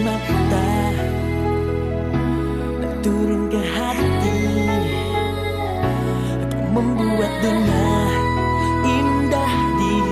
mata Turun ke hati Membuat dunia indah di